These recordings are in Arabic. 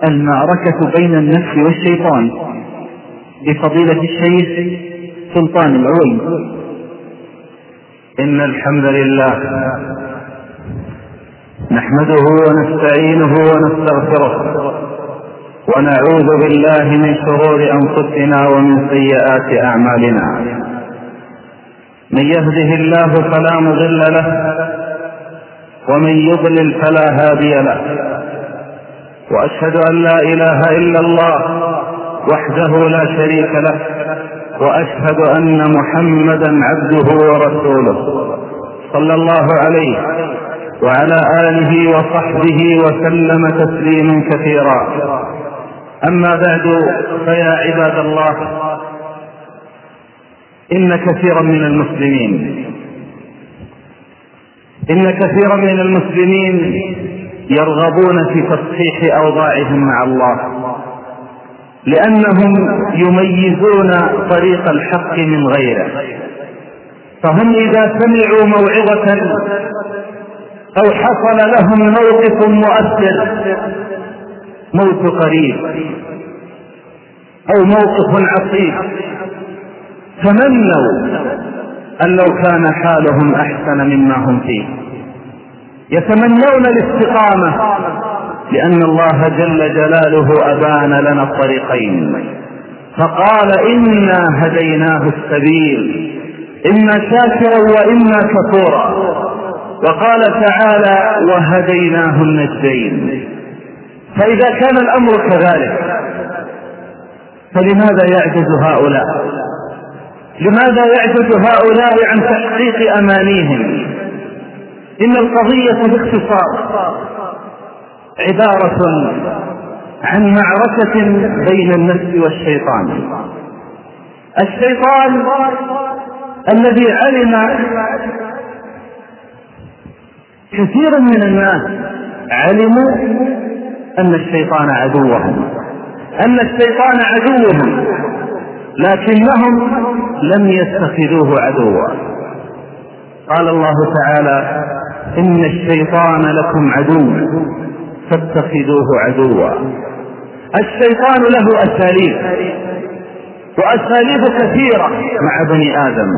المعركة بين النفس والشيطان بفضيلة الشيخ سلطان العوي إن الحمد لله نحمده ونستعينه ونستغفره ونعوذ بالله من شرور أنفسنا ومن سيئات أعمالنا. من يهده الله فلا مضل له ومن يضلل فلا هادي له. وأشهد أن لا إله إلا الله وحده لا شريك له وأشهد أن محمدا عبده ورسوله صلى الله عليه وعلى آله وصحبه وسلم تسليما كثيرا. أما بعد فيا عباد الله إن كثيرا من المسلمين إن كثيرا من المسلمين يرغبون في تصحيح أوضاعهم مع الله لأنهم يميزون طريق الحق من غيره. فهم إذا سمعوا موعظة أو حصل لهم موقف مؤثر موت قريب أو موقف عصيب تمنوا أن لو كان حالهم أحسن مما هم فيه. يتمنون الاستقامة. لأن الله جل جلاله أبان لنا الطريقين. فقال إنا هديناه السبيل. إما شاكرا وإما كفورا. وقال تعالى وهديناه النجدين. فإذا كان الأمر كذلك فلماذا يعجز هؤلاء؟ لماذا يعجز هؤلاء عن تحقيق أمانيهم؟ إن القضية باختصار. عبارة عن معركة بين النفس والشيطان. الشيطان الذي علم كثير من الناس علموا أن الشيطان عدوهم. أن الشيطان عدوهم لكنهم لم يتخذوه عدوا. قال الله تعالى إن الشيطان لكم عدو فاتخذوه عدوا. الشيطان له أساليب وأساليب كثيرة مع بني آدم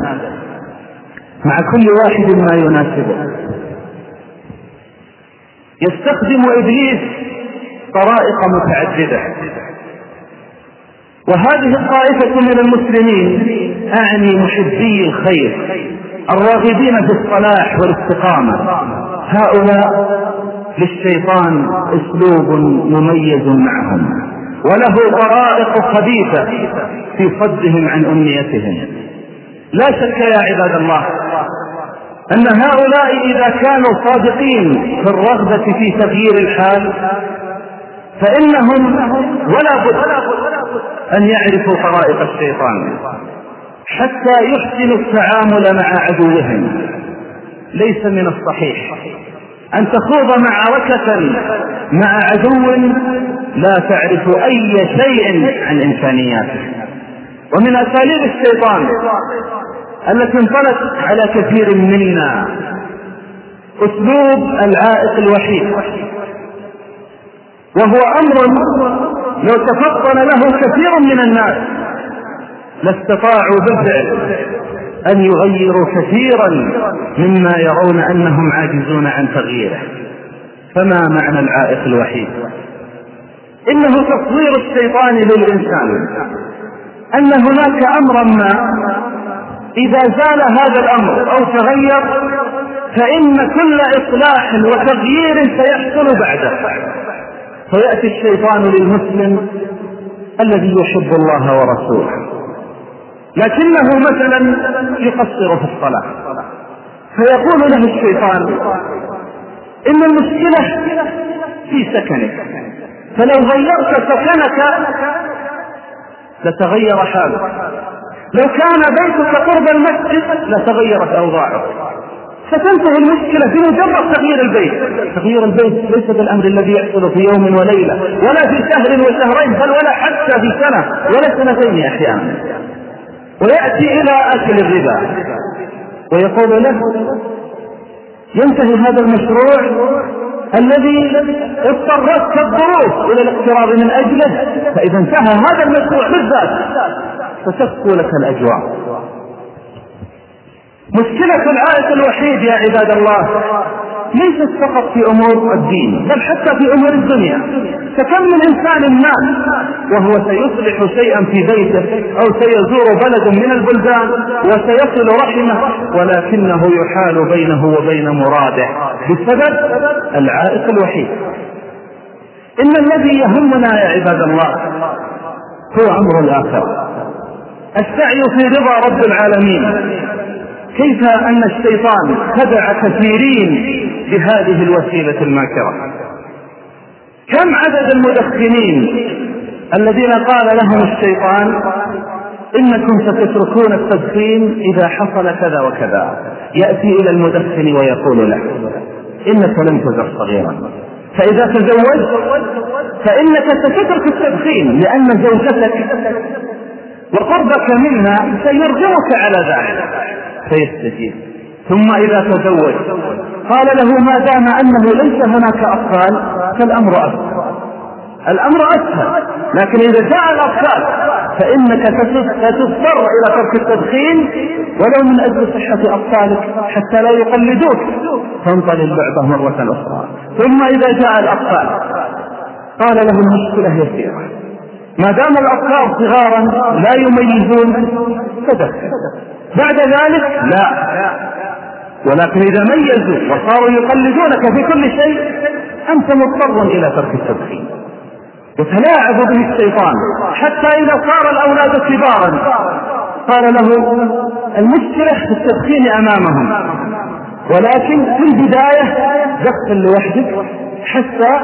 مع كل واحد ما يناسبه. يستخدم إبليس طرائق متعددة. وهذه الطائفة من المسلمين أعني محبي الخير. الراغبين في الصلاح والاستقامة. هؤلاء للشيطان أسلوب مميز معهم. وله طرائق خبيثة في صدهم عن أمنيتهم. لا شك يا عباد الله أن هؤلاء إذا كانوا صادقين في الرغبة في تغيير الحال فإنهم ولا بد أن يعرفوا طرائق الشيطان. حتى يحسنوا التعامل مع عدوهم. ليس من الصحيح أن تخوض معركة مع عدو لا تعرف أي شيء عن إمكانياته ومن أساليب الشيطان التي انطلت على كثير منا أسلوب العائق الوحيد. وهو أمر لو تفطن له كثير من الناس لاستطاعوا بالفعل أن يغيروا كثيرا مما يرون أنهم عاجزون عن تغييره. فما معنى العائق الوحيد؟ إنه تصوير الشيطان للإنسان. أن هناك أمرا ما إذا زال هذا الأمر أو تغير فإن كل إصلاح وتغيير سيحصل بعده. فيأتي الشيطان للمسلم الذي يحب الله ورسوله. لكنه مثلا يقصر في الصلاة. فيقول له الشيطان إن المشكلة في سكنك فلو غيرت سكنك لتغير حالك. لو كان بيتك قرب المسجد لتغيرت أوضاعك. ستنتهي المشكلة في مجرد تغيير البيت. تغيير البيت ليس بالأمر الذي يحصل في يوم وليلة ولا في شهر وشهرين بل ولا حتى في سنة ولا سنتين أحيانا. ويأتي إلى أكل الربا. ويقول له ينتهي هذا المشروع الذي اضطرتك الظروف إلى الاقتراض من أجله فإذا انتهى هذا المشروع بالذات فتصفو لك الأجواء. مشكلة العائق الوحيد يا عباد الله ليست فقط في أمور الدين بل حتى في أمور الدنيا. فكم من إنسان ما وهو سيصلح شيئا في بيته أو سيزور بلد من البلدان وسيصل رحمه ولكنه يحال بينه وبين مراده بسبب العائق الوحيد. إن الذي يهمنا يا عباد الله هو أمر الاخره السعي في رضا رب العالمين. كيف أن الشيطان خدع كثيرين بهذه الوسيلة الماكرة؟ كم عدد المدخنين الذين قال لهم الشيطان إنكم ستتركون التدخين إذا حصل كذا وكذا. يأتي إلى المدخن ويقول له إنك لن تزر صغيرا. فإذا تزوجت فإنك ستترك التدخين لأن زوجتك وقربك منها سيرجمك على ذلك. فيستجيب ثم إذا تزوج قال له ما دام أنه ليس هناك أطفال فالأمر أسهل. الأمر أسهل لكن إذا جاء الأطفال فإنك ستضطر إلى ترك التدخين ولو من أجل صحة أطفالك حتى لا يقلدوك. تنطلي اللعبة مرة أخرى. ثم إذا جاء الأطفال قال له المشكلة يسيرة. ما دام الأطفال صغارا لا يميزون فدخل بعد ذلك لا. ولكن إذا ميزوا وصاروا يقلدونك في كل شيء أنت مضطر إلى ترك التدخين. يتلاعب به الشيطان. حتى إذا صار الأولاد كبارا قال له المشكلة في التدخين أمامهم. ولكن في البداية دخل لوحدك حتى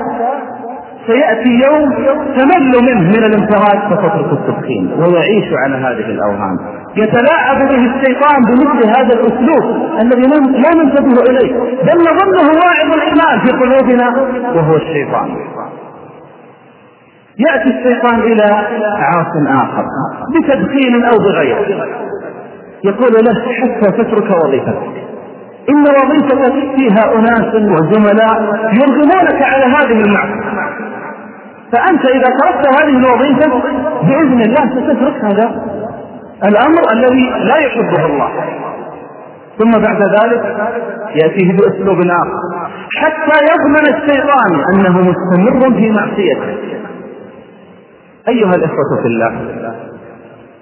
سيأتي يوم تمل منه من الانفراد فتترك التدخين ويعيش على هذه الأوهام. يتلاعب به الشيطان بمثل هذا الأسلوب الذي لا ننتبه إليه بل نظنه واعظ الإيمان في قلوبنا وهو الشيطان. يأتي الشيطان إلى عاص آخر بتدخين أو بغيره. يقول له حتى تترك وظيفتك. إن وظيفتك فيها أناس وزملاء يرغمونك على هذه المعصية. فأنت إذا تركت هذه الوظيفة بإذن الله ستترك هذا الأمر الذي لا يحبه الله. ثم بعد ذلك يأتيه بأسلوب آخر. حتى يضمن الشيطان أنه مستمر في معصيته. أيها الإخوة في الله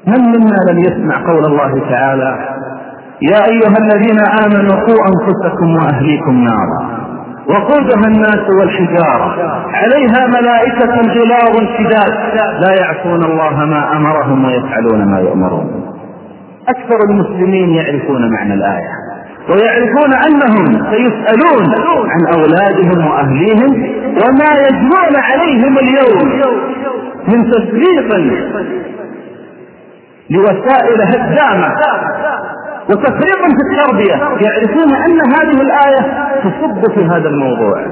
من منا لم يسمع قول الله تعالى يا أيها الذين آمنوا قوا أنفسكم وأهليكم نارا وقودها الناس والحجارة. عليها ملائكة غلاظ شداد. لا يعصون الله ما أمرهم ويفعلون ما يؤمرون. أكثر المسلمين يعرفون معنى الآية. ويعرفون أنهم سيسألون عن أولادهم وأهليهم وما يجنون عليهم اليوم من تسليط لوسائل هدامة. وتفريط في التربية. يعرفون أن هذه الآية تصب في هذا الموضوع.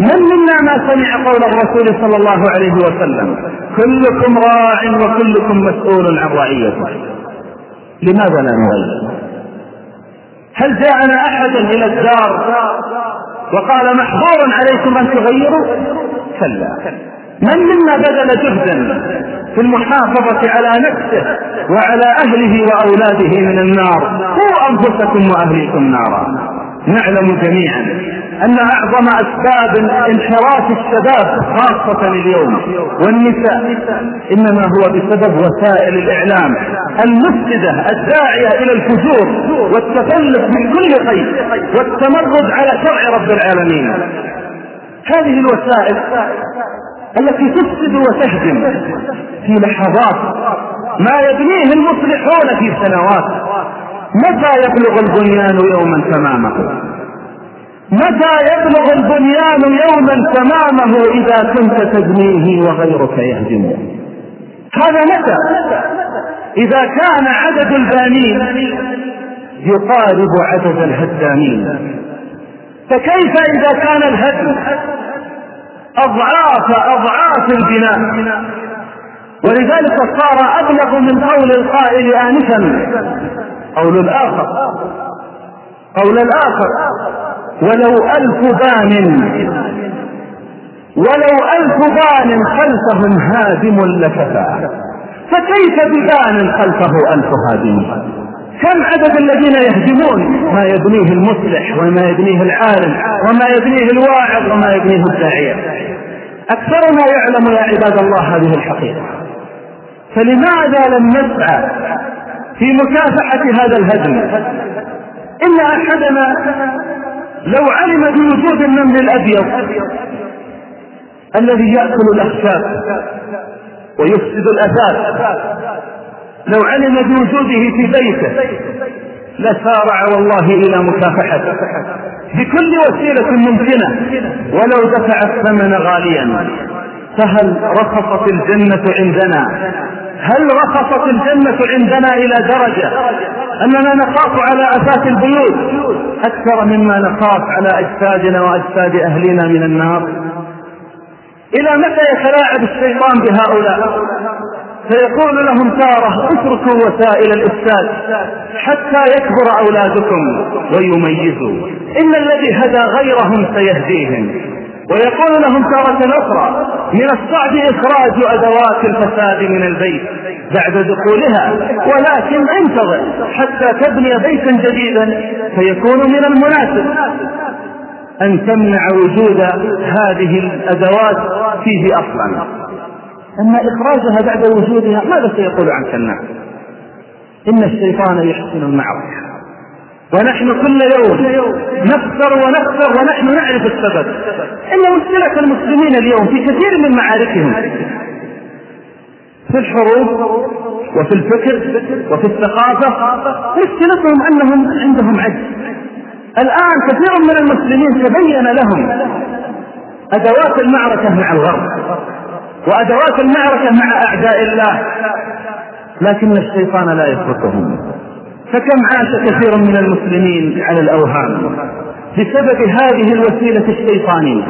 من منا ما سمع قول الرسول صلى الله عليه وسلم؟ كلكم راع وكلكم مسؤول عن رعيته. لماذا لا نغير؟ هل جاءنا أحد إلى الدار وقال محظور عليكم أن تغيروا؟ كلا. من منا بذل جهدا في المحافظة على نفسه وعلى أهله وأولاده من النار؟ قوا أنفسكم وأهليكم نارا. نعلم جميعا أن أعظم أسباب انحراف الشباب خاصة اليوم والنساء إنما هو بسبب وسائل الإعلام المفسدة الداعية إلى الفجور والتخلف من كل خير والتمرد على شرع رب العالمين. هذه الوسائل التي تفسد وتهدم في لحظات ما يبنيه المصلحون في سنوات. متى يبلغ البنيان يوما تمامه؟ متى يبلغ البنيان يوما تمامه إذا كنت تبنيه وغيرك يهدمه هذا متى؟ إذا كان عدد البانين يقارب عدد الهدامين فكيف إذا كان الهدم؟ اضعاف أضعاف البناء. ولذلك صار أبلغ من قول القائل آنفا. قول الآخر. قول الآخر. ولو ألف بان. ولو ألف بان خلفهم هادم لكفى. فكيف ببان خلفه ألف هادم؟ كم عدد الذين يهدمون ما يبنيه المصلح وما يبنيه العالم وما يبنيه الواعظ وما يبنيه الداعية أكثر ما يعلم يا عباد الله هذه الحقيقة. فلماذا لم نسعى في مكافحة هذا الهدم إن أحدنا لو علم بوجود النمل الأبيض الذي يأكل الأخشاب ويفسد الأثاث لو علم بوجوده في بيته لسارع والله إلى مكافحته بكل وسيلة ممكنة ولو دفع الثمن غاليا. فهل رخصت الجنة عندنا؟ هل رخصت الجنة عندنا إلى درجة أننا نخاف على أساس البيوت؟ أكثر مما نخاف على أجسادنا وأجساد أهلنا من النار. إلى متى يتلاعب الشيطان بهؤلاء؟ فيقول لهم تارة اتركوا وسائل الإفساد حتى يكبر أولادكم ويميزوا. إن الذي هدى غيرهم سيهديهم. ويقول لهم تارة أخرى من الصعب إخراج أدوات الفساد من البيت بعد دخولها ولكن انتظر حتى تبني بيتا جديدا فيكون من المناسب. أن تمنع وجود هذه الأدوات فيه أصلا. أما إخراجها بعد وجودها ماذا سيقول عنك الناس؟ إن الشيطان يحسن المعركة ونحن كل يوم نخسر ونخسر ونحن نعرف السبب. إن مشكلة المسلمين اليوم في كثير من معاركهم. في الحروب وفي الفكر وفي الثقافة مشكلتهم أنهم عندهم عجز. الآن كثير من المسلمين تبين لهم أدوات المعركة مع الغرب. وأدوات المعركة مع أعداء الله. لكن الشيطان لا يتركهم. فكم عاش كثير من المسلمين على الأوهام بسبب هذه الوسيلة الشيطانية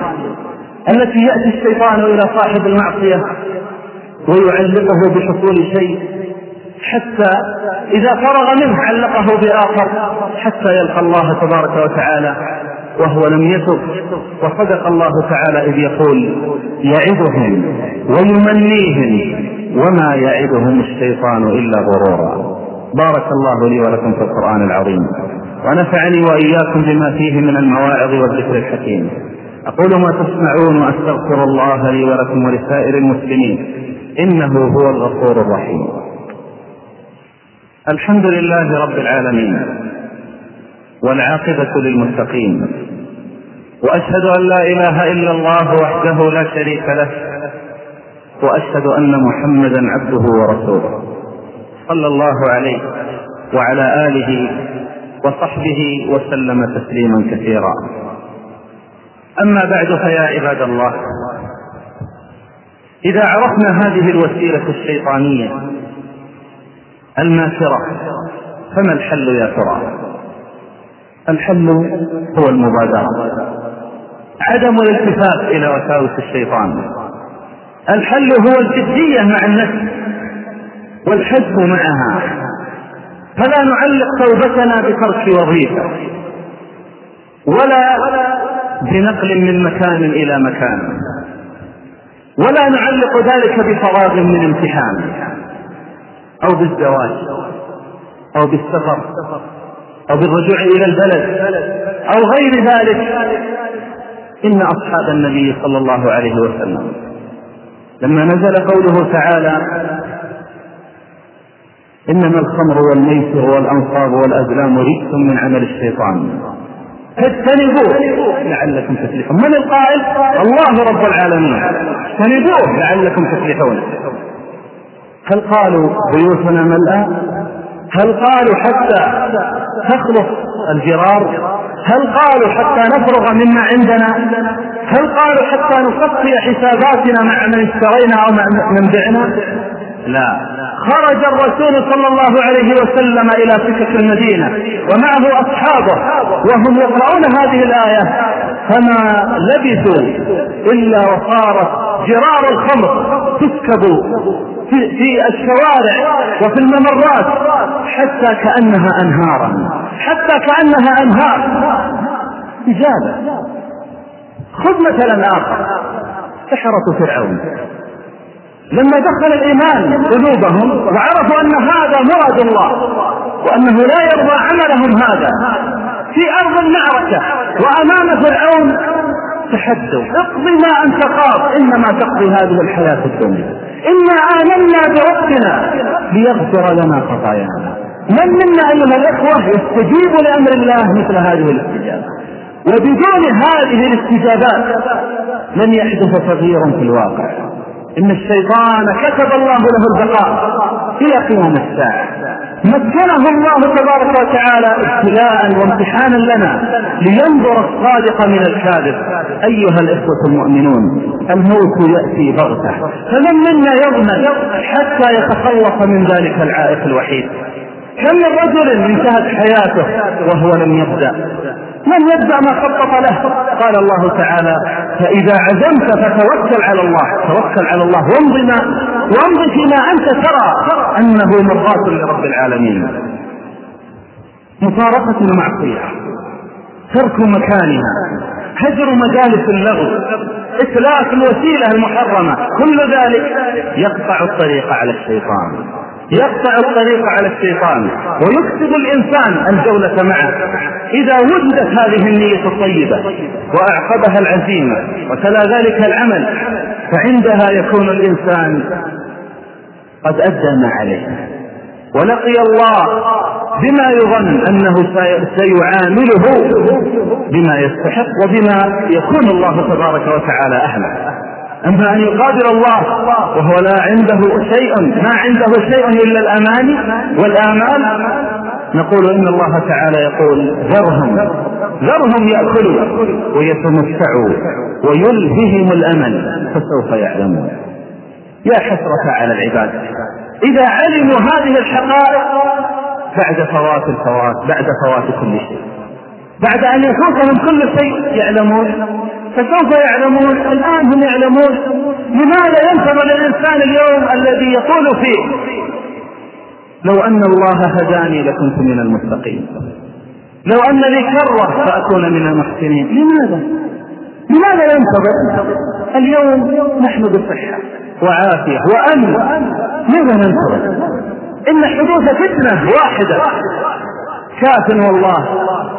التي يأتي الشيطان إلى صاحب المعصية ويعلقه بحصول شيء حتى إذا فرغ منه علقه بآخر حتى يلقى الله تبارك وتعالى وهو لم يتب. وصدق الله تعالى إذ يقول يعدهم ويمنيهم وما يعدهم الشيطان إلا غرورا. بارك الله لي ولكم في القرآن العظيم. ونفعني وإياكم بما فيه من المواعظ والذكر الحكيم. أقول ما تسمعون وأستغفر الله لي ولكم ولسائر المسلمين. إنه هو الغفور الرحيم. الحمد لله رب العالمين والعاقبة للمتقين. وأشهد أن لا إله إلا الله وحده لا شريك له وأشهد أن محمدا عبده ورسوله صلى الله عليه وعلى آله وصحبه وسلم تسليما كثيرا. أما بعد فيا عباد الله إذا عرفنا هذه الوسيلة الشيطانية الماكرة فما الحل يا ترى؟ الحل هو المبادرة. عدم الالتفات إلى وساوس الشيطان. الحل هو الجدية مع النفس والحزب معها. فلا نعلق توبتنا بترك وظيفة ولا بنقل من مكان إلى مكان ولا نعلق ذلك بفراغ من امتحان أو بالزواج أو بالسفر أو بالرجوع إلى البلد أو غير ذلك. إن أصحاب النبي صلى الله عليه وسلم. لما نزل قوله تعالى إنما الخمر والميسر والأنصاب والأزلام رجس من عمل الشيطان. فاجتنبوه لعلكم تفلحون. من القائل؟ الله رب العالمين. اجتنبوه. لعلكم تفلحون. هل قالوا بيوتنا ملأى؟ هل قالوا حتى تخلص الجرار؟ هل قالوا حتى نفرغ مما عندنا؟ هل قالوا حتى نصفي حساباتنا مع من اشترينا أو مع من بعنا لا. خرج الرسول صلى الله عليه وسلم إلى سكك المدينة ومعه أصحابه وهم يقرؤون هذه الآية فما لبثوا إلا وصارت جرار الخمر تسكب في, في الشوارع وفي الممرات حتى كأنها انهارا حتى كأنها أنهار. إجابة. خذ مثلا آخر. سحرة فرعون. لما دخل الإيمان قلوبهم وعرفوا أن هذا مراد الله وأنه لا يرضى عملهم هذا. في أرض المعركة وأمام فرعون تحدوا. اقضي ما أنت قاض إنما تقضي هذه الحياة الدنيا. إنا آمنا بربنا ليغفر لنا خطايانا. من منا أيها الإخوة يستجيب لأمر الله مثل هذه الاستجابة وبدون هذه الاستجابات لن يحدث تغيير في الواقع. إن الشيطان كتب الله له البقاء إلى قيام الساعة. مكنه الله تبارك وتعالى ابتلاء وامتحانا لنا لينظر الصادق من الكاذب. أيها الإخوة المؤمنون الموت يأتي بغتة. فمن منا يضمن حتى يتخلص من ذلك العائق الوحيد؟ كم من رجل انتهت حياته وهو لم يبدأ؟ لم يبدأ ما خطط له؟ قال الله تعالى فإذا عزمت فتوكل على الله توكل على الله وامض ما وامض فيما أنت ترى أنه مرضاة لرب العالمين. مفارقه المعصية ترك مكانها هجر مجالس اللغو إتلاف الوسيلة المحرمة كل ذلك يقطع الطريق على الشيطان. يقطع الطريق على الشيطان ويكسب الإنسان الجولة معه. إذا وجدت هذه النية الطيبة وأعقبها العزيمة وتلا ذلك العمل فعندها يكون الإنسان قد ادى ما عليه. ولقي الله بما يظن أنه سيعامله بما يستحق وبما يكون الله تبارك وتعالى أهله. أما أن يقابل الله وهو لا عنده شيء ما عنده شيء إلا الأماني والآمال. نقول إن الله تعالى يقول ذرهم ذرهم يأكلوا ويتمتعوا ويلههم الأمل فسوف يعلمون. يا حسرة على العباد. إذا علموا هذه الحقائق بعد فوات الفوات بعد فوات كل شيء بعد أن يفوتهم كل شيء يعلمون فسوف يعلمون الآن هم يعلمون لماذا ينتظر الإنسان اليوم الذي يطول فيه لو أن الله هداني لكنت من المتقين لو أن لي كرة فأكون من المحسنين لماذا؟ لماذا ينتظر؟ اليوم نحن بصحة وعافية وأمن ماذا ننتظر؟ إن حدوث فتنة واحدة كاف والله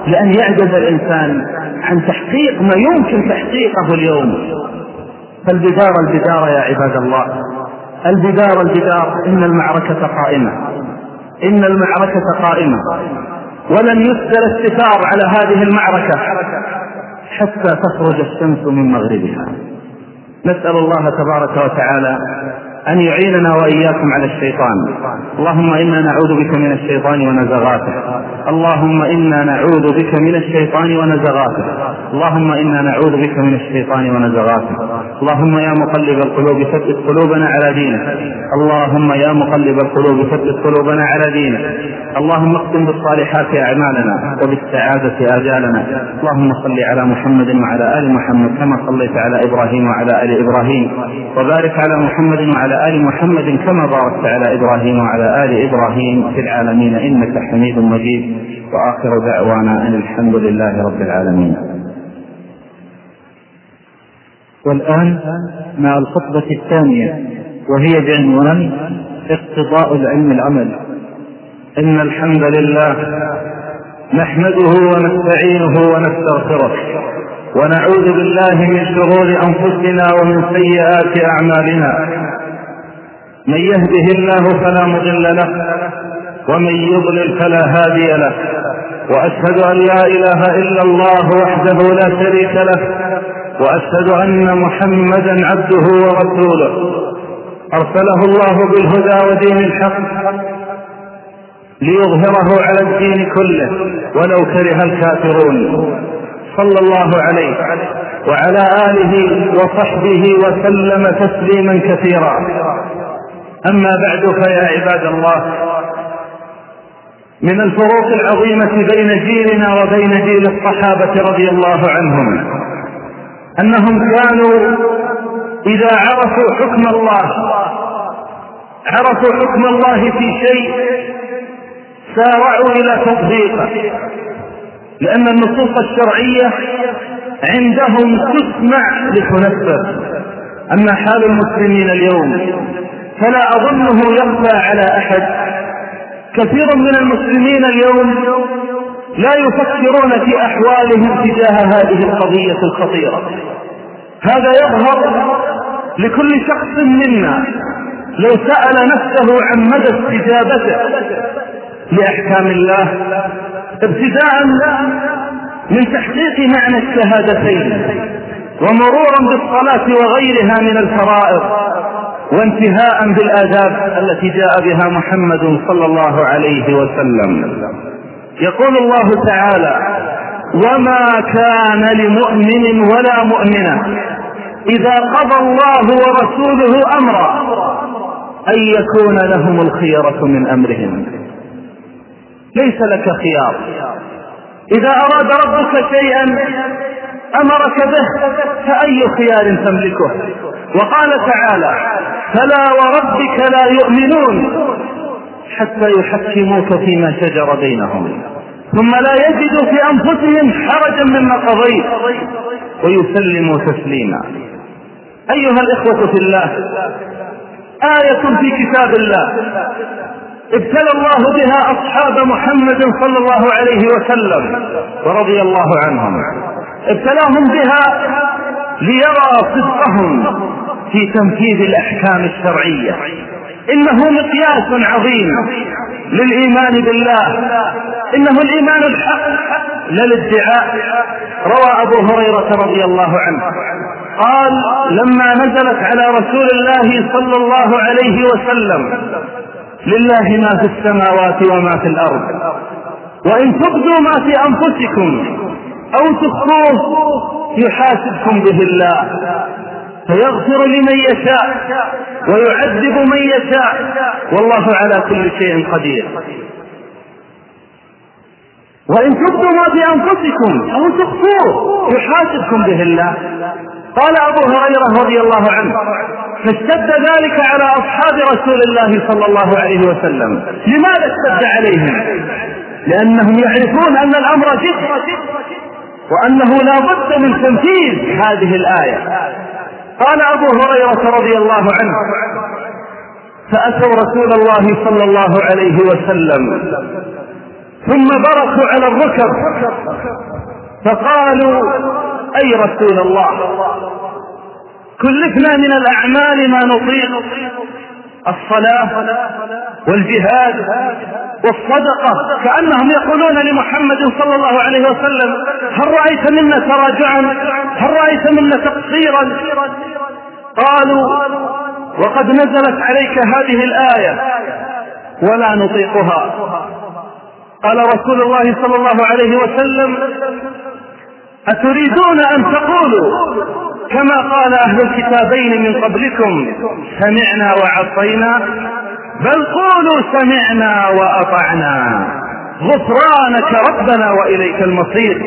لأن يعجز الإنسان عن تحقيق ما يمكن تحقيقه اليوم. فالبدار البدار يا عباد الله. البدار البدار. إن المعركة قائمة. إن المعركة قائمة. ولن يسدل الستار على هذه المعركة حتى تخرج الشمس من مغربها. نسأل الله تبارك وتعالى أن يعيننا وإياكم على الشيطان. اللهم إنا نعوذ بك من الشيطان ونزغاته. اللهم إنا نعوذ بك من الشيطان ونزغاته. اللهم إنا نعوذ بك من الشيطان ونزغاته. اللهم يا مقلب القلوب ثبت قلوبنا على دينك. اللهم يا مقلب القلوب ثبت قلوبنا على دينك. اللهم اختم بالصالحات أعمالنا وبالسعادة آجالنا. اللهم صل على محمد وعلى آل محمد كما صليت على إبراهيم وعلى آل إبراهيم. وبارك على محمد آل محمد كما باركت على إبراهيم وعلى آل إبراهيم في العالمين إنك حميد مجيد. وآخر دعوانا أن الحمد لله رب العالمين. والآن مع الخطبة الثانية وهي بعنوان اقتضاء العلم العمل. إن الحمد لله نحمده ونستعينه ونستغفره ونعوذ بالله من شرور أنفسنا ومن سيئات أعمالنا. من يهده الله فلا مضل له ومن يضلل فلا هادي له. وأشهد أن لا إله إلا الله وحده لا شريك له وأشهد أن محمدا عبده ورسوله. أرسله الله بالهدى ودين الحق ليظهره على الدين كله ولو كره الكافرون. صلى الله عليه وعلى آله وصحبه وسلم تسليما كثيرا. أما بعد فيا عباد الله من الفروق العظيمة بين جيلنا وبين جيل الصحابة رضي الله عنهم أنهم كانوا إذا عرفوا حكم الله عرفوا حكم الله في شيء سارعوا إلى تطبيقه لأن النصوص الشرعية عندهم تسمع لتنفذ أما حال المسلمين اليوم فلا أظنه يخفى على أحد. كثير من المسلمين اليوم لا يفكرون في أحوالهم تجاه هذه القضية الخطيرة. هذا يظهر لكل شخص منا لو سأل نفسه عن مدى استجابته لأحكام الله ابتداء من تحقيق معنى الشهادتين ومرورا بالصلاة وغيرها من الفرائض. وانتهاء بالآداب التي جاء بها محمد صلى الله عليه وسلم. يقول الله تعالى وما كان لمؤمن ولا مؤمنة إذا قضى الله ورسوله أمرا أن يكون لهم الخيرة من أمرهم. ليس لك خيار. إذا أراد ربك شيئا أمرك به فأي خيار تملكه؟ وقال تعالى فلا وربك لا يؤمنون حتى يحكموك فيما شجر بينهم. ثم لا يجدوا في أنفسهم حرجا مما قضيت. ويسلموا تسليما. أيها الإخوة في الله آية في كتاب الله. ابتلى الله بها أصحاب محمد صلى الله عليه وسلم ورضي الله عنهم. ابتلاهم بها ليرى صدقهم في تنفيذ الأحكام الشرعية. إنه مقياس عظيم للإيمان بالله. إنه الإيمان الحق لا الادعاء. روى أبو هريرة رضي الله عنه. قال لما نزلت على رسول الله صلى الله عليه وسلم لله ما في السماوات وما في الأرض. وإن تبدوا ما في أنفسكم أو تخفوه يحاسبكم به الله. فيغفر لمن يشاء ويعذب من يشاء. والله على كل شيء قدير. وإن تبدوا ما في أنفسكم أو تخفوه يحاسبكم به الله. قال أبو هريرة رضي الله عنه فاشتد ذلك على أصحاب رسول الله صلى الله عليه وسلم. لماذا اشتد عليهم؟ لأنهم يعرفون أن الأمر جد وأنه لا بد من تنفيذ هذه الآية. قال أبو هريرة رضي الله عنه فأتوا رسول الله صلى الله عليه وسلم ثم بركوا على الركب فقالوا أي رسول الله؟ كلفنا من الأعمال ما نطيق. الصلاة والجهاد والصدقة كأنهم يقولون لمحمد صلى الله عليه وسلم هل رأيت منا تراجعا؟ هل رأيت منا تقصيرا؟ قالوا وقد نزلت عليك هذه الآية ولا نطيقها. قال رسول الله صلى الله عليه وسلم أتريدون أن تقولوا كما قال أهل الكتابين من قبلكم سمعنا وعصينا بل قولوا سمعنا وأطعنا. غفرانك ربنا وإليك المصير.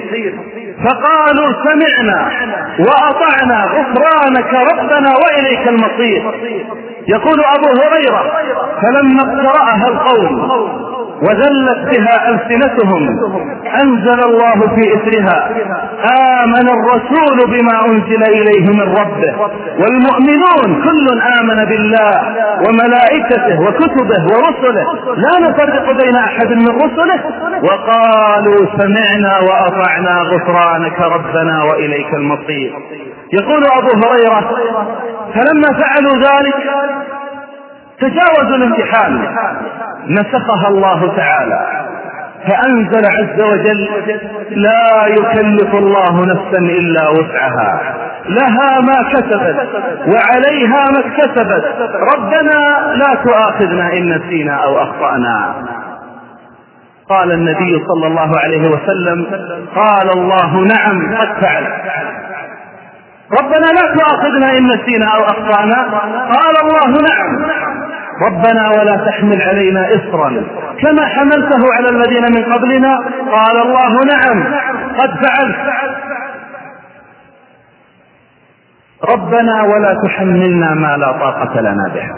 فقالوا سمعنا وأطعنا. غفرانك ربنا وإليك المصير. يقول أبو هريرة فلما اقترأها القوم وذلت بها ألسنتهم. أنزل الله في إثرها. آمن الرسول بما أنزل إليه من ربه. والمؤمنون كل آمن بالله وملائكته وكتبه ورسله. لا نفرق بين أحد من رسله. وقالوا سمعنا وأطعنا غفرانك ربنا وإليك المصير. يقول أبو هريرة فلما فعلوا ذلك تجاوزوا الامتحان. نسخها الله تعالى. فأنزل عز وجل لا يكلف الله نفسا إلا وسعها. لها ما كسبت وعليها ما اكتسبت. ربنا لا تؤاخذنا إن نسينا أو أخطأنا. قال النبي صلى الله عليه وسلم قال الله نعم قد فعل. ربنا لا تؤاخذنا إن نسينا أو أخطأنا. قال الله نعم. ربنا ولا تحمل علينا إصرا. كما حملته على الذين من قبلنا. قال الله نعم. قد فعلت. ربنا ولا تحملنا ما لا طاقة لنا به.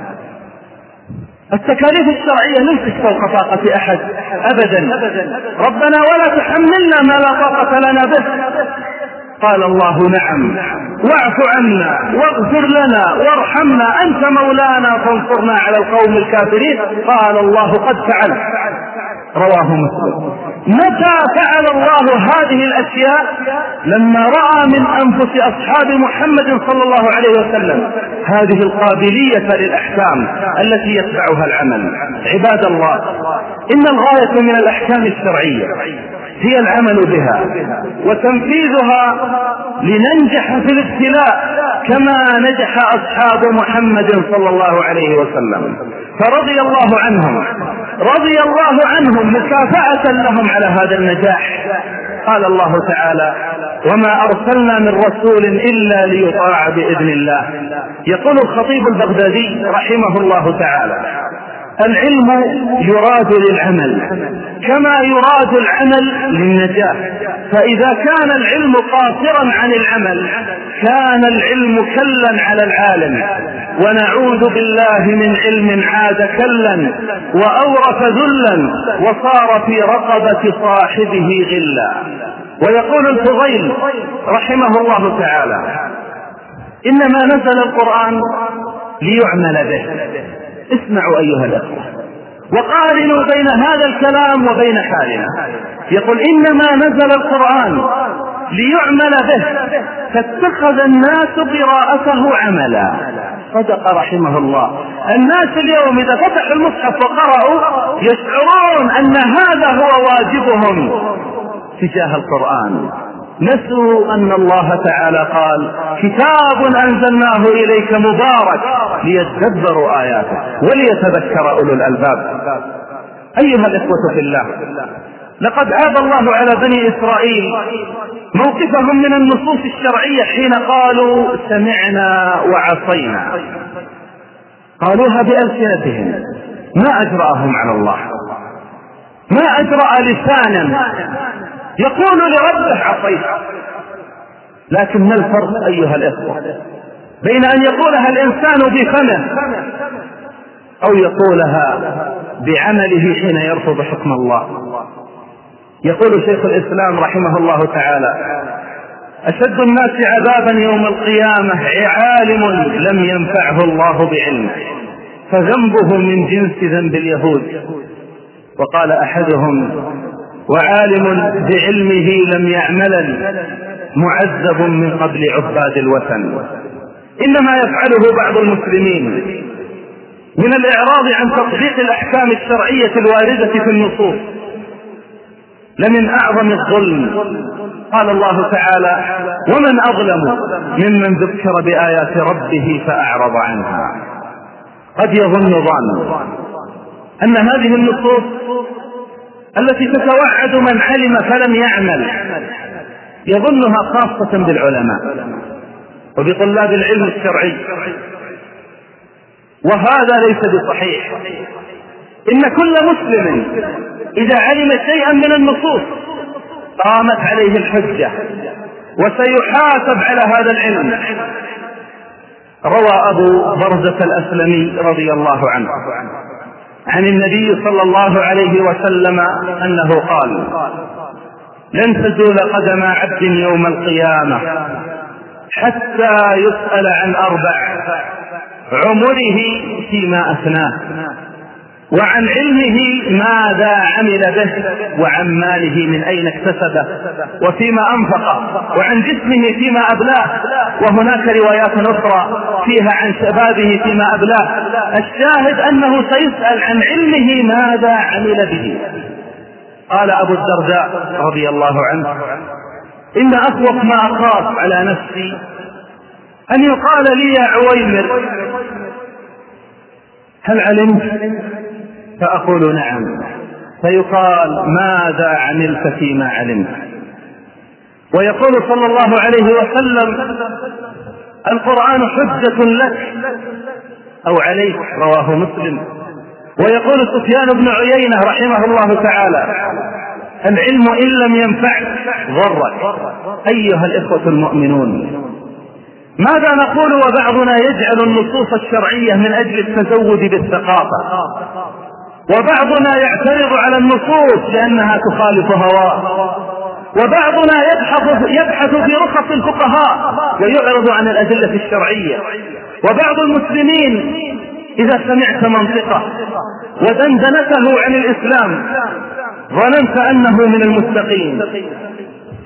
التكاليف الشرعية ليست فوق طاقة أحد. أبدا. ربنا ولا تحملنا ما لا طاقة لنا به. قال الله نعم. واعف عنا واغفر لنا وارحمنا. أنت مولانا فانصرنا على القوم الكافرين. قال الله قد فعلت رواه مسلم. متى فعل الله هذه الأشياء؟ لما رأى من أنفس أصحاب محمد صلى الله عليه وسلم هذه القابلية للأحكام التي يتبعها العمل. عباد الله إن الغاية من الأحكام الشرعية هي العمل بها. وتنفيذها لننجح في الابتلاء كما نجح أصحاب محمد صلى الله عليه وسلم. فرضي الله عنهم رضي الله عنهم مكافأة لهم على هذا النجاح. قال الله تعالى وما أرسلنا من رسول إلا ليطاع بإذن الله. يقول الخطيب البغدادي رحمه الله تعالى العلم يراد للعمل كما يراد العمل للنجاة. فإذا كان العلم قاصرا عن العمل كان العلم كلا على العالم. ونعوذ بالله من علم عاد كلا وأورث ذلا وصار في رقبة صاحبه غلا. ويقول الفضيل رحمه الله تعالى إنما نزل القرآن ليعمل به. اسمعوا أيها الأخوة. وقارنوا بين هذا الكلام وبين حالنا. يقول إنما نزل القرآن ليعمل به فاتخذ الناس قراءته عملا. صدق رحمه الله. الناس اليوم إذا فتحوا المصحف وقرأوا يشعرون أن هذا هو واجبهم تجاه القرآن. نسوا أن الله تعالى قال كتاب أنزلناه إليك مبارك ليتدبروا آياته وليتذكر أولو الألباب. أيها الإخوة في الله لقد عاب الله على بني إسرائيل موقفهم من النصوص الشرعية حين قالوا سمعنا وعصينا. قالوها بألسنتهم ما أجرأهم على الله ما أجرأ لسانا يقول لربه عصيت لكن ما الفرق أيها الإخوة بين أن يقولها الإنسان بفمه أو يقولها بعمله حين يرفض حكم الله. يقول شيخ الإسلام رحمه الله تعالى أشد الناس عذابا يوم القيامة عالم لم ينفعه الله بعلمه فذنبه من جنس ذنب اليهود. وقال أحدهم وعالم بعلمه لم يعملا معذب من قبل عباد الوثن. إنما يفعله بعض المسلمين من الإعراض عن تطبيق الأحكام الشرعية الواردة في النصوص. لمن أعظم الظلم قال الله تعالى ومن أظلم ممن ذكر بآيات ربه فأعرض عنها قد يظن ظان أن هذه النصوص التي تتوعد من علم فلم يعمل. يظنها خاصة بالعلماء وبطلاب العلم الشرعي. وهذا ليس بصحيح. إن كل مسلم إذا علم شيئا من النصوص قامت عليه الحجة وسيحاسب على هذا العلم. روى أبو برزة الأسلمي رضي الله عنه. عن النبي صلى الله عليه وسلم أنه قال لن تزول قدم عبد يوم القيامة حتى يسأل عن أربع عمره فيما افناه وعن علمه ماذا عمل به وعن ماله من أين اكتسبه وفيما انفقه وعن جسمه فيما أبلاه وهناك روايات أخرى فيها عن شبابه فيما أبلاه. الشاهد أنه سيسأل عن علمه ماذا عمل به. قال أبو الدرداء رضي الله عنه إن اخوف ما أخاف على نفسي أن يقال لي يا عويمر هل علمت؟ فأقول نعم. فيقال ماذا عملت فيما علمت؟ ويقول صلى الله عليه وسلم القرآن حجة لك أو عليك رواه مسلم. ويقول سفيان بن عيينة رحمه الله تعالى العلم إن لم ينفعك ضرك أيها الإخوة المؤمنون. ماذا نقول وبعضنا يجعل النصوص الشرعية من أجل التزود بالثقافة؟ وبعضنا يعترض على النصوص لأنها تخالف هواه. وبعضنا يبحث يبحث في رخص الفقهاء ويعرض عن الأدلة الشرعية. وبعض المسلمين إذا سمعت منطقة ودندنته عن الإسلام ظننت أنه من المتقين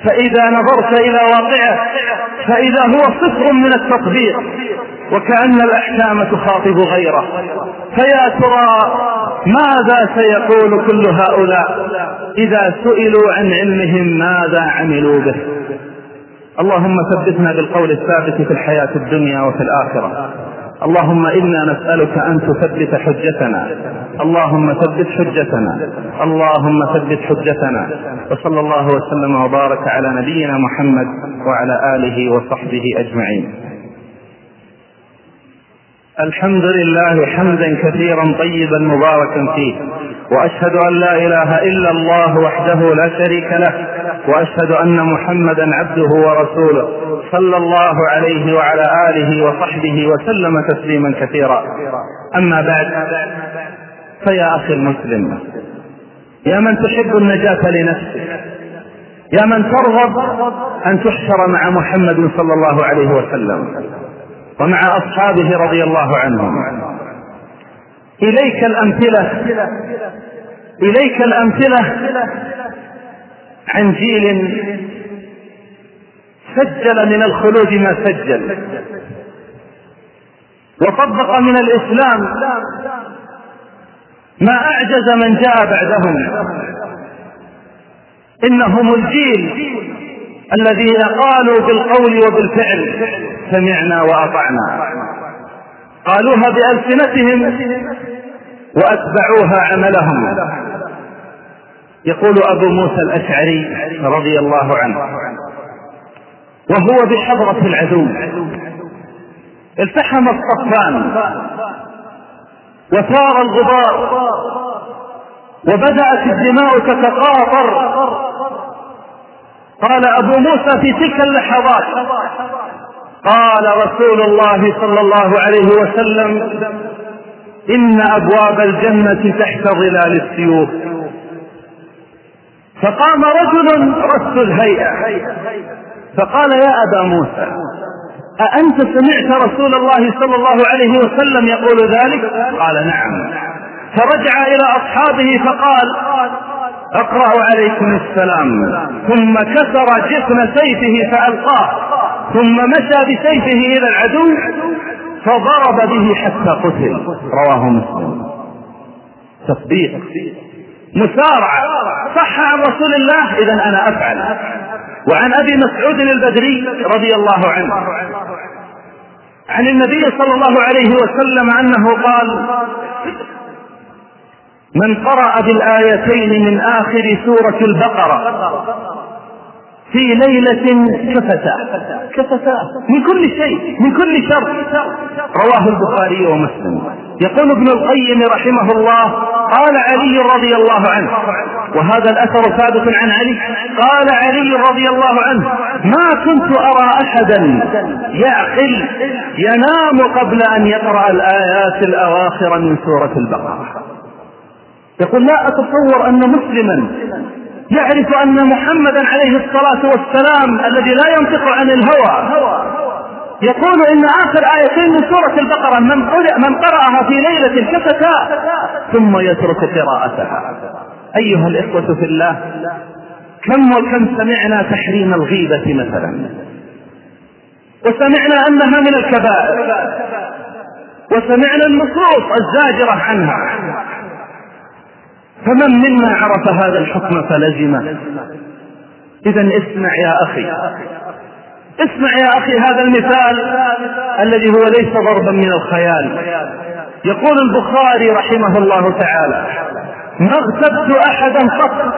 فإذا نظرت إلى واقعه فإذا هو صفر من التطبيق وكأن الأحكام تخاطب غيره. فيا ترى ماذا سيقول كل هؤلاء إذا سئلوا عن علمهم ماذا عملوا به؟ اللهم ثبتنا بالقول الثابت في الحياة الدنيا وفي الآخرة. اللهم إنا نسألك أن تثبت حجتنا. اللهم ثبت حجتنا. اللهم ثبت حجتنا. وصلى الله وسلم وبارك على نبينا محمد وعلى آله وصحبه أجمعين. الحمد لله حمدا كثيرا طيبا مباركا فيه. وأشهد أن لا إله إلا الله وحده لا شريك له. وأشهد أن محمدا عبده ورسوله صلى الله عليه وعلى آله وصحبه وسلم تسليما كثيرا. أما بعد فيا أخي المسلم يا من تحب النجاة لنفسك يا من ترغب أن تحشر مع محمد صلى الله عليه وسلم ومع أصحابه رضي الله عنهم. إليك الأمثلة إليك الأمثلة عن جيل سجل من الخلود ما سجل. وطبق من الإسلام ما أعجز من جاء بعدهم. إنهم الجيل الذين قالوا بالقول وبالفعل سمعنا وأطعنا. قالوها بألسنتهم وأتبعوها عملهم. يقول أبو موسى الأشعري رضي الله عنه وهو بحضرة العدو التحم الصفان وثار الغبار وبدأت الدماء تتقاطر. قال أبو موسى في تلك اللحظات قال رسول الله صلى الله عليه وسلم إن أبواب الجنة تحت ظلال السيوف. فقام رجل رس الهيئة. فقال يا أبا موسى أأنت سمعت رسول الله صلى الله عليه وسلم يقول ذلك؟ قال نعم. فرجع إلى أصحابه فقال أقرأ عليكم السلام. ثم كسر جسم سيفه فألقاه. ثم مشى بسيفه إلى العدو فضرب به حتى قتل. رواه مسلم. تطبيق مسارعة صح عن رسول الله؟ إذا أنا أفعل. وعن أبي مسعود البدري رضي الله عنه. عن النبي صلى الله عليه وسلم أنه قال من قرأ بالآيتين من آخر سورة البقرة في ليلة كفتا كفتا من كل شيء من كل شر. رواه البخاري ومسلم. يقول ابن القيم رحمه الله قال علي رضي الله عنه وهذا الأثر ثابت عن علي قال علي رضي الله عنه ما كنت أرى أحدا يعقل ينام قبل أن يقرأ الآيات الأواخر من سورة البقرة. يقول لا أتصور أن مسلما يعرف أن محمدا عليه الصلاة والسلام الذي لا ينطق عن الهوى يقول إن آخر آيتين من سورة البقرة من, من قرأها في ليلة كفتا ثم يترك قراءتها. أيها الإخوة في الله كم وكم سمعنا تحريم الغيبة مثلا؟ وسمعنا أنها من الكبائر. وسمعنا النصوص الزاجرة عنها. فمن منا عرف هذا الحكم فلزمه. اذا اسمع يا أخي. اسمع يا أخي هذا المثال الذي هو ليس ضربا من الخيال. يقول البخاري رحمه الله تعالى ما اغتبت أحدا قط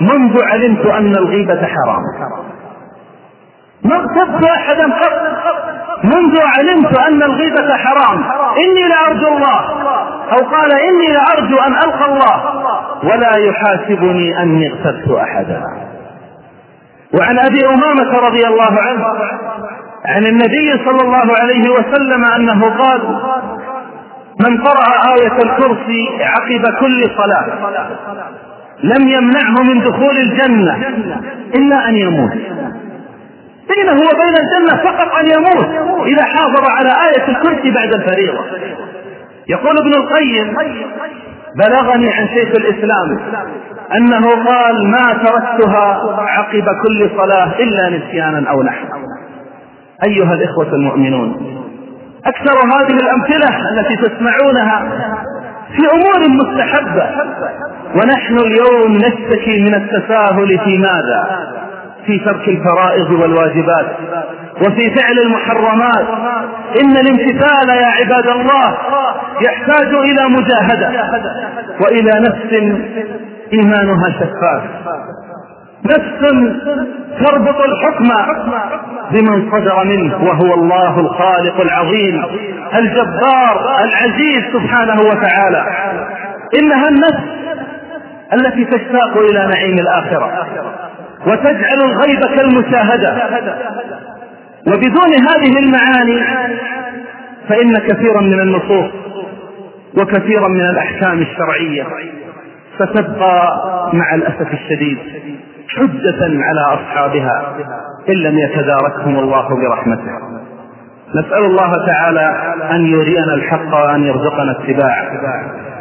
منذ علمت أن الغيبة حرام. ما اغتبت أحدا قط منذ علمت أن الغيبة حرام. إني لأرجو الله. أو قال إني لأرجو أن ألقى الله. ولا يحاسبني أني اغتبت أحدا. وعن أبي أمامة رضي الله عنه عن النبي صلى الله عليه وسلم أنه قال من قرأ آية الكرسي عقب كل صلاة لم يمنعه من دخول الجنة إلا أن يموت. بينه وبين الجنة فقط أن يموت إذا حافظ على آية الكرسي بعد الفريضة. يقول ابن القيم بلغني عن شيخ الإسلام أنه قال ما تركتها عقب كل صلاة إلا نسيانا أو نحو أيها الإخوة المؤمنون أكثر هذه الأمثلة التي تسمعونها في أمور مستحبة. ونحن اليوم نشتكي من التساهل في ماذا؟ في ترك الفرائض والواجبات. وفي فعل المحرمات. إن الامتثال يا عباد الله يحتاج إلى مجاهدة وإلى نفس إيمانها شفاف. نفس تربط الحكم بمن صدر منه وهو الله الخالق العظيم الجبار العزيز سبحانه وتعالى. إنها النفس التي تشتاق إلى نعيم الآخرة وتجعل الغيب كالمشاهدة. وبدون هذه المعاني فإن كثيرا من النصوص وكثيرا من الأحكام الشرعية. ستبقى مع الأسف الشديد حجة على أصحابها إن لم يتداركهم الله برحمته. نسأل الله تعالى أن يرينا الحق وأن يرزقنا اتباعه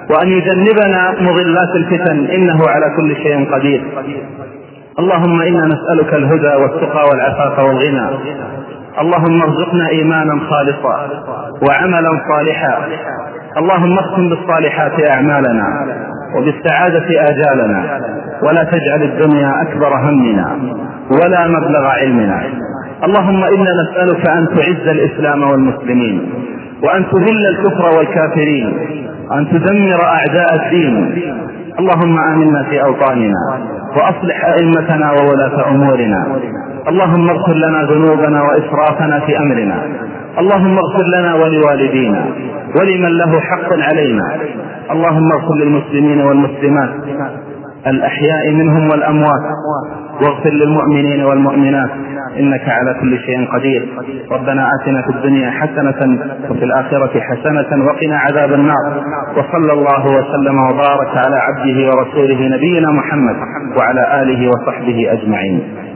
وأن يجنبنا مضلات الفتن إنه على كل شيء قدير. اللهم إنا نسألك الهدى والتقى والعفاف والغنى. اللهم ارزقنا إيمانا خالصا وعملا صالحا. اللهم اختم بالصالحات أعمالنا. وبالسعادة آجالنا. ولا تجعل الدنيا أكبر همنا. ولا مبلغ علمنا. اللهم إنا نسألك أن تعز الإسلام والمسلمين. وأن تذل الكفر والكافرين. وأن تدمر أعداء الدين. اللهم آمنا في أوطاننا. وأصلح أئمتنا وولاة أمورنا. اللهم اغفر لنا ذنوبنا وإسرافنا في أمرنا. اللهم اغفر لنا ولوالدينا ولمن له حق علينا. اللهم اغفر للمسلمين والمسلمات. الأحياء منهم والأموات. واغفر للمؤمنين والمؤمنات. إنك على كل شيء قدير. ربنا آتنا في الدنيا حسنة وفي الآخرة حسنة وقنا عذاب النار. وصلى الله وسلم وبارك على عبده ورسوله نبينا محمد وعلى آله وصحبه أجمعين.